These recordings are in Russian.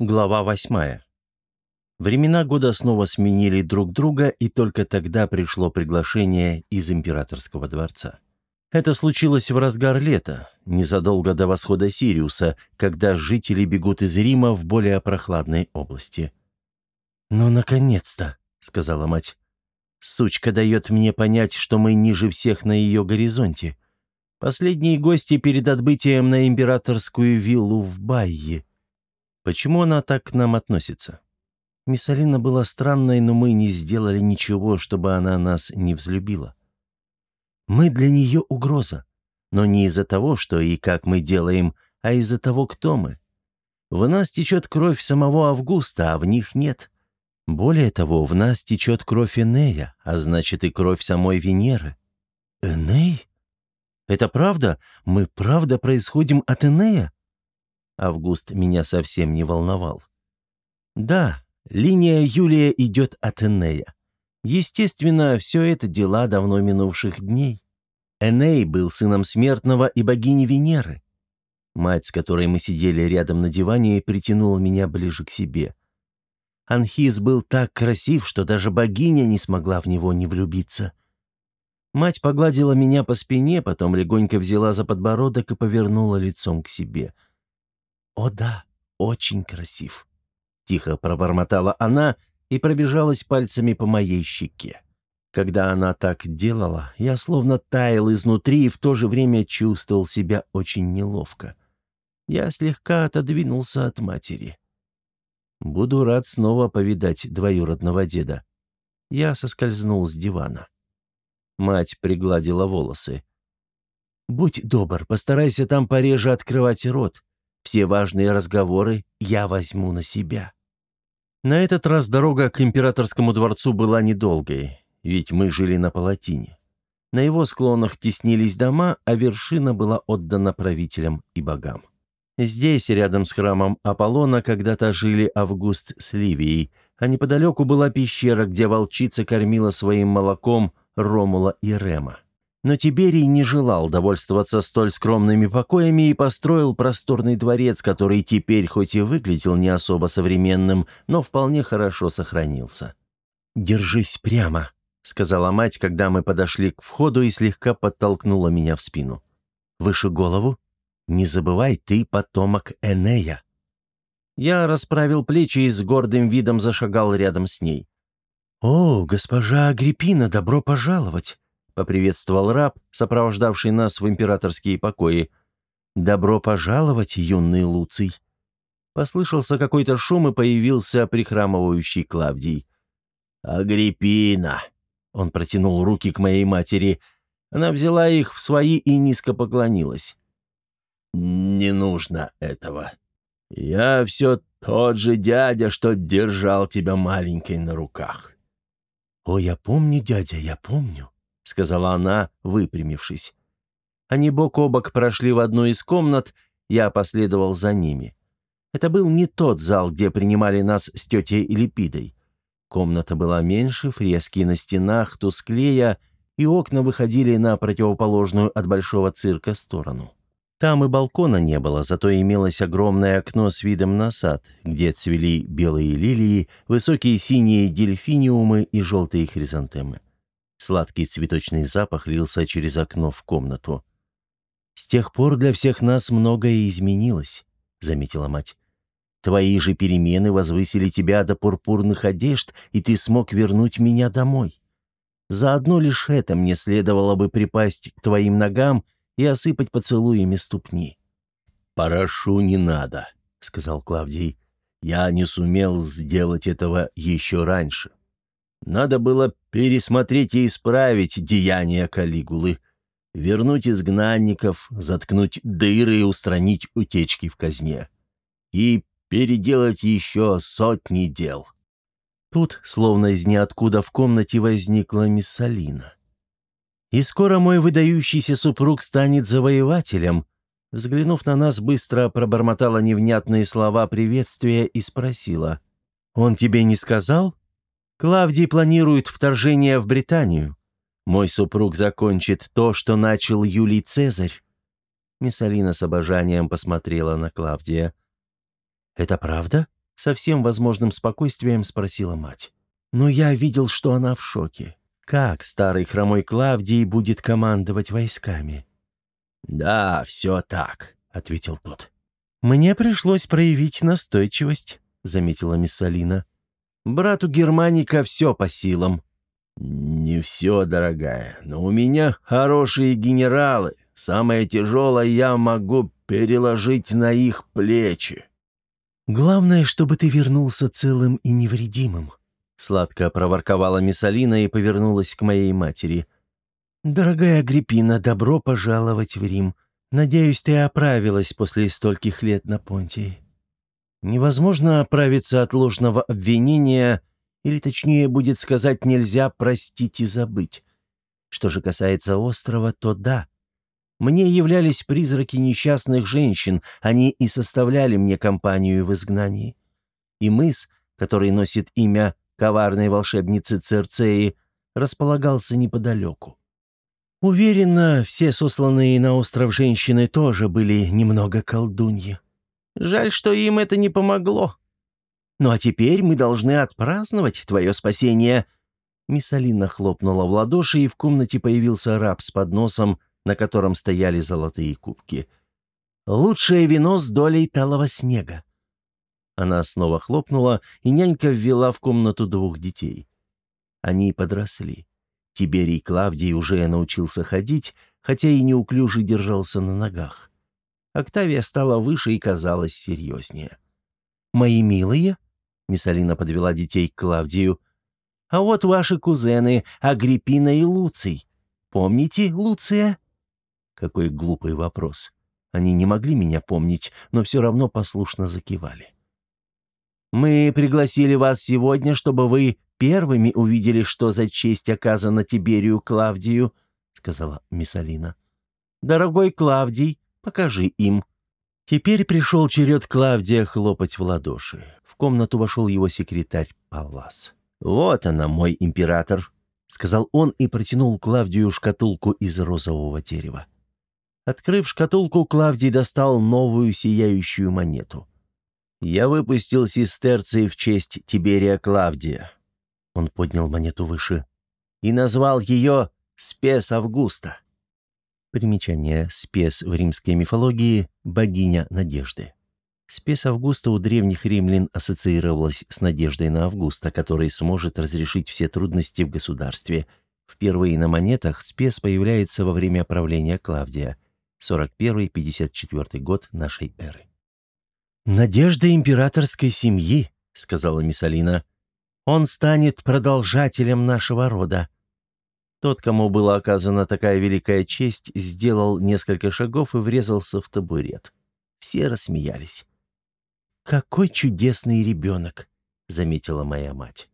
Глава восьмая. Времена года снова сменили друг друга, и только тогда пришло приглашение из императорского дворца. Это случилось в разгар лета, незадолго до восхода Сириуса, когда жители бегут из Рима в более прохладные области. «Ну, наконец-то!» — сказала мать. «Сучка дает мне понять, что мы ниже всех на ее горизонте. Последние гости перед отбытием на императорскую виллу в Байе. Почему она так к нам относится? Миссалина была странной, но мы не сделали ничего, чтобы она нас не взлюбила. Мы для нее угроза, но не из-за того, что и как мы делаем, а из-за того, кто мы. В нас течет кровь самого Августа, а в них нет. Более того, в нас течет кровь Энея, а значит и кровь самой Венеры. Эней? Это правда? Мы правда происходим от Энея? Август меня совсем не волновал. Да, линия Юлия идет от Энея. Естественно, все это дела давно минувших дней. Эней был сыном смертного и богини Венеры. Мать, с которой мы сидели рядом на диване, притянула меня ближе к себе. Анхис был так красив, что даже богиня не смогла в него не влюбиться. Мать погладила меня по спине, потом легонько взяла за подбородок и повернула лицом к себе — «О да, очень красив», — тихо пробормотала она и пробежалась пальцами по моей щеке. Когда она так делала, я словно таял изнутри и в то же время чувствовал себя очень неловко. Я слегка отодвинулся от матери. «Буду рад снова повидать двоюродного деда». Я соскользнул с дивана. Мать пригладила волосы. «Будь добр, постарайся там пореже открывать рот. Все важные разговоры я возьму на себя». На этот раз дорога к императорскому дворцу была недолгой, ведь мы жили на Палатине. На его склонах теснились дома, а вершина была отдана правителям и богам. Здесь, рядом с храмом Аполлона, когда-то жили Август с Ливией, а неподалеку была пещера, где волчица кормила своим молоком Ромула и Рема. Но Тиберий не желал довольствоваться столь скромными покоями и построил просторный дворец, который теперь хоть и выглядел не особо современным, но вполне хорошо сохранился. «Держись прямо», — сказала мать, когда мы подошли к входу и слегка подтолкнула меня в спину. «Выше голову. Не забывай, ты потомок Энея». Я расправил плечи и с гордым видом зашагал рядом с ней. «О, госпожа Агриппина, добро пожаловать!» — поприветствовал раб, сопровождавший нас в императорские покои. «Добро пожаловать, юный Луций!» Послышался какой-то шум, и появился прихрамывающий Клавдий. «Агриппина!» Он протянул руки к моей матери. Она взяла их в свои и низко поклонилась. «Не нужно этого. Я все тот же дядя, что держал тебя маленькой на руках». «О, я помню, дядя, я помню», — сказала она, выпрямившись. Они бок о бок прошли в одну из комнат, я последовал за ними. Это был не тот зал, где принимали нас с тетей Липидой. Комната была меньше, фрески на стенах тусклее, и окна выходили на противоположную от большого цирка сторону. Там и балкона не было, зато имелось огромное окно с видом на сад, где цвели белые лилии, высокие синие дельфиниумы и желтые хризантемы. Сладкий цветочный запах лился через окно в комнату. «С тех пор для всех нас многое изменилось», — заметила мать. «Твои же перемены возвысили тебя до пурпурных одежд, и ты смог вернуть меня домой. За одно лишь это мне следовало бы припасть к твоим ногам и осыпать поцелуями ступни». «Порошу не надо», — сказал Клавдий. «Я не сумел сделать этого еще раньше. Надо было пересмотреть и исправить деяния Калигулы, вернуть изгнанников, заткнуть дыры и устранить утечки в казне. И переделать еще сотни дел. Тут, словно из ниоткуда в комнате, возникла Миссалина. «И скоро мой выдающийся супруг станет завоевателем», взглянув на нас, быстро пробормотала невнятные слова приветствия и спросила. «Он тебе не сказал?» Клавдий планирует вторжение в Британию. Мой супруг закончит то, что начал Юлий Цезарь». Миссалина с обожанием посмотрела на Клавдия. «Это правда?» — Со всем возможным спокойствием спросила мать. Но я видел, что она в шоке. Как старый хромой Клавдий будет командовать войсками? «Да, все так», — ответил тот. «Мне пришлось проявить настойчивость», — заметила мисс Алина. «Брату Германика все по силам». «Не все, дорогая, но у меня хорошие генералы. Самое тяжелое я могу переложить на их плечи». «Главное, чтобы ты вернулся целым и невредимым», — сладко проворковала Миссалина и повернулась к моей матери. «Дорогая Агриппина, добро пожаловать в Рим. Надеюсь, ты оправилась после стольких лет на Понтии. Невозможно оправиться от ложного обвинения, или точнее будет сказать, нельзя простить и забыть. Что же касается острова, то да, мне являлись призраки несчастных женщин, они и составляли мне компанию в изгнании. И мыс, который носит имя коварной волшебницы Церцеи, располагался неподалеку. Уверена, все сосланные на остров женщины тоже были немного колдуньи. Жаль, что им это не помогло. Ну а теперь мы должны отпраздновать твое спасение. Миссалина хлопнула в ладоши, и в комнате появился раб с подносом, на котором стояли золотые кубки. «Лучшее вино с долей талого снега». Она снова хлопнула, и нянька ввела в комнату двух детей. Они подросли. Тиберий Клавдий уже научился ходить, хотя и неуклюже держался на ногах. Октавия стала выше и казалась серьезнее. «Мои милые?» — Миссалина подвела детей к Клавдию. «А вот ваши кузены Агриппина и Луций. Помните Луция?» Какой глупый вопрос. Они не могли меня помнить, но все равно послушно закивали. «Мы пригласили вас сегодня, чтобы вы первыми увидели, что за честь оказана Тиберию Клавдию», — сказала Миссалина. «Дорогой Клавдий, покажи им». Теперь пришел черед Клавдия хлопать в ладоши. В комнату вошел его секретарь Паллас. «Вот она, мой император», — сказал он и протянул Клавдию шкатулку из розового дерева. Открыв шкатулку, Клавдий достал новую сияющую монету. «Я выпустил сестерции в честь Тиберия Клавдия». Он поднял монету выше. «И назвал ее Спес Августа». Примечание «Спес» в римской мифологии – богиня надежды. Спес Августа у древних римлян ассоциировалась с надеждой на Августа, который сможет разрешить все трудности в государстве. Впервые на монетах спес появляется во время правления Клавдия – 41-54 год нашей эры. «Надежда императорской семьи», — сказала Миссалина. «Он станет продолжателем нашего рода». Тот, кому была оказана такая великая честь, сделал несколько шагов и врезался в табурет. Все рассмеялись. «Какой чудесный ребенок!» — заметила моя мать.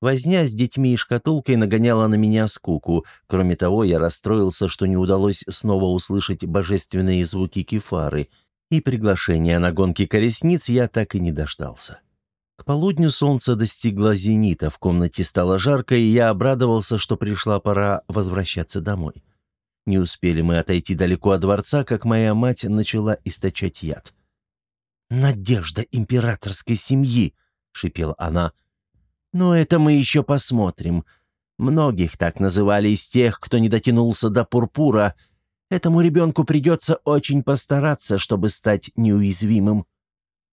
Возня с детьми и шкатулкой нагоняла на меня скуку. Кроме того, я расстроился, что не удалось снова услышать божественные звуки кефары, и приглашения на гонки колесниц я так и не дождался. Полудню солнце достигло зенита, в комнате стало жарко, и я обрадовался, что пришла пора возвращаться домой. Не успели мы отойти далеко от дворца, как моя мать начала источать яд. «Надежда императорской семьи!» — шипела она — но это мы еще посмотрим. Многих так называли из тех, кто не дотянулся до пурпура. Этому ребенку придется очень постараться, чтобы стать неуязвимым.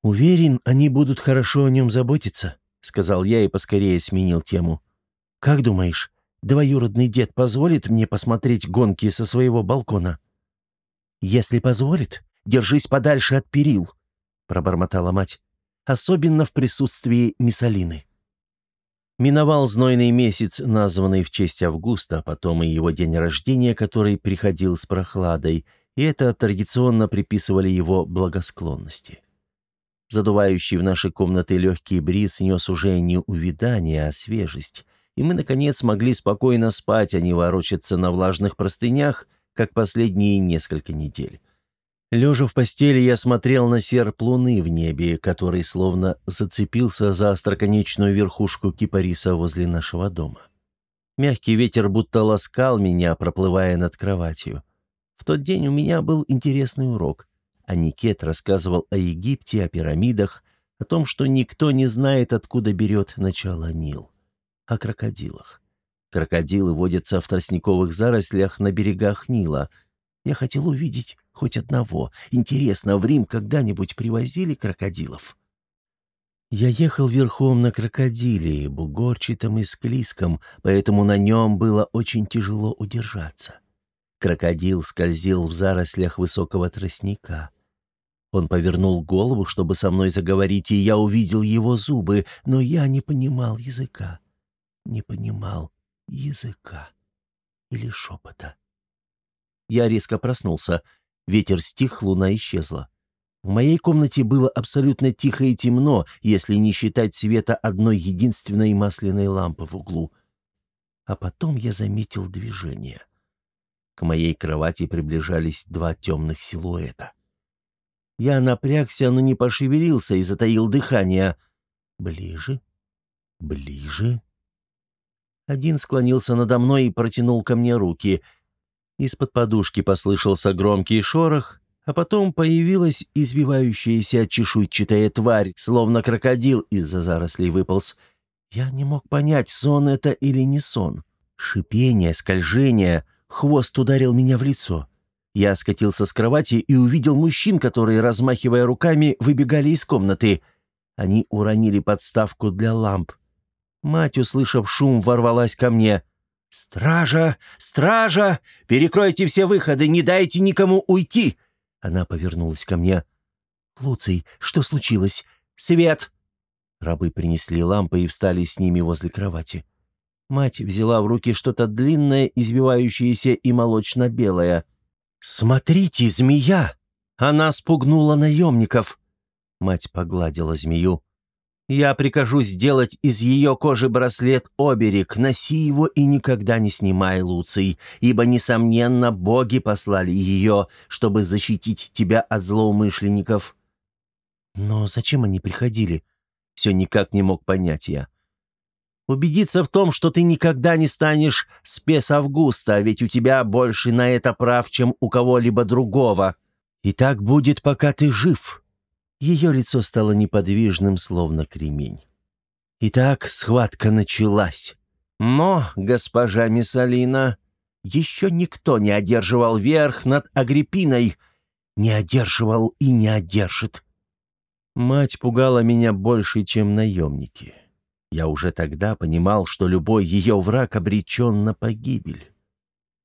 «Уверен, они будут хорошо о нем заботиться», — сказал я и поскорее сменил тему. «Как думаешь, двоюродный дед позволит мне посмотреть гонки со своего балкона?» «Если позволит, держись подальше от перил», — пробормотала мать, «особенно в присутствии Миссалины». Миновал знойный месяц, названный в честь Августа, а потом и его день рождения, который приходил с прохладой, и это традиционно приписывали его благосклонности. Задувающий в наши комнаты легкий бриз нес уже не увядание, а свежесть, и мы, наконец, могли спокойно спать, а не ворочаться на влажных простынях, как последние несколько недель. Лежа в постели, я смотрел на серп луны в небе, который словно зацепился за остроконечную верхушку кипариса возле нашего дома. Мягкий ветер будто ласкал меня, проплывая над кроватью. В тот день у меня был интересный урок. Аникет рассказывал о Египте, о пирамидах, о том, что никто не знает, откуда берет начало Нил. О крокодилах. Крокодилы водятся в тростниковых зарослях на берегах Нила. Я хотел увидеть хоть одного. Интересно, в Рим когда-нибудь привозили крокодилов? Я ехал верхом на крокодиле, бугорчатом и склизком, поэтому на нем было очень тяжело удержаться. Крокодил скользил в зарослях высокого тростника. Он повернул голову, чтобы со мной заговорить, и я увидел его зубы, но я не понимал языка. Не понимал языка или шепота. Я резко проснулся. Ветер стих, луна исчезла. В моей комнате было абсолютно тихо и темно, если не считать света одной единственной масляной лампы в углу. А потом я заметил движение. К моей кровати приближались два темных силуэта. Я напрягся, но не пошевелился и затаил дыхание. Ближе, ближе. Один склонился надо мной и протянул ко мне руки. Из-под подушки послышался громкий шорох, а потом появилась извивающаяся чешуйчатая тварь, словно крокодил из-за зарослей выполз. Я не мог понять, сон это или не сон. Шипение, скольжение, хвост ударил меня в лицо. Я скатился с кровати и увидел мужчин, которые, размахивая руками, выбегали из комнаты. Они уронили подставку для ламп. Мать, услышав шум, ворвалась ко мне. «Стража! Стража! Перекройте все выходы, не дайте никому уйти!» Она повернулась ко мне. «Луций, что случилось? Свет!» Рабы принесли лампы и встали с ними возле кровати. Мать взяла в руки что-то длинное, извивающееся и молочно-белое. «Смотрите, змея! Она спугнула наемников!» Мать погладила змею. «Я прикажу сделать из ее кожи браслет-оберег. Носи его и никогда не снимай, Луций, ибо, несомненно, боги послали ее, чтобы защитить тебя от злоумышленников». «Но зачем они приходили?» Все никак не мог понять я. Убедиться в том, что ты никогда не станешь спес Августа, ведь у тебя больше на это прав, чем у кого-либо другого. И так будет, пока ты жив». Ее лицо стало неподвижным, словно кремень. Итак, схватка началась. Но, госпожа Миссалина, еще никто не одерживал верх над Агриппиной, не одерживал и не одержит. Мать пугала меня больше, чем наемники. Я уже тогда понимал, что любой ее враг обречен на погибель.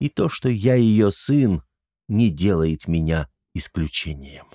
И то, что я ее сын, не делает меня исключением.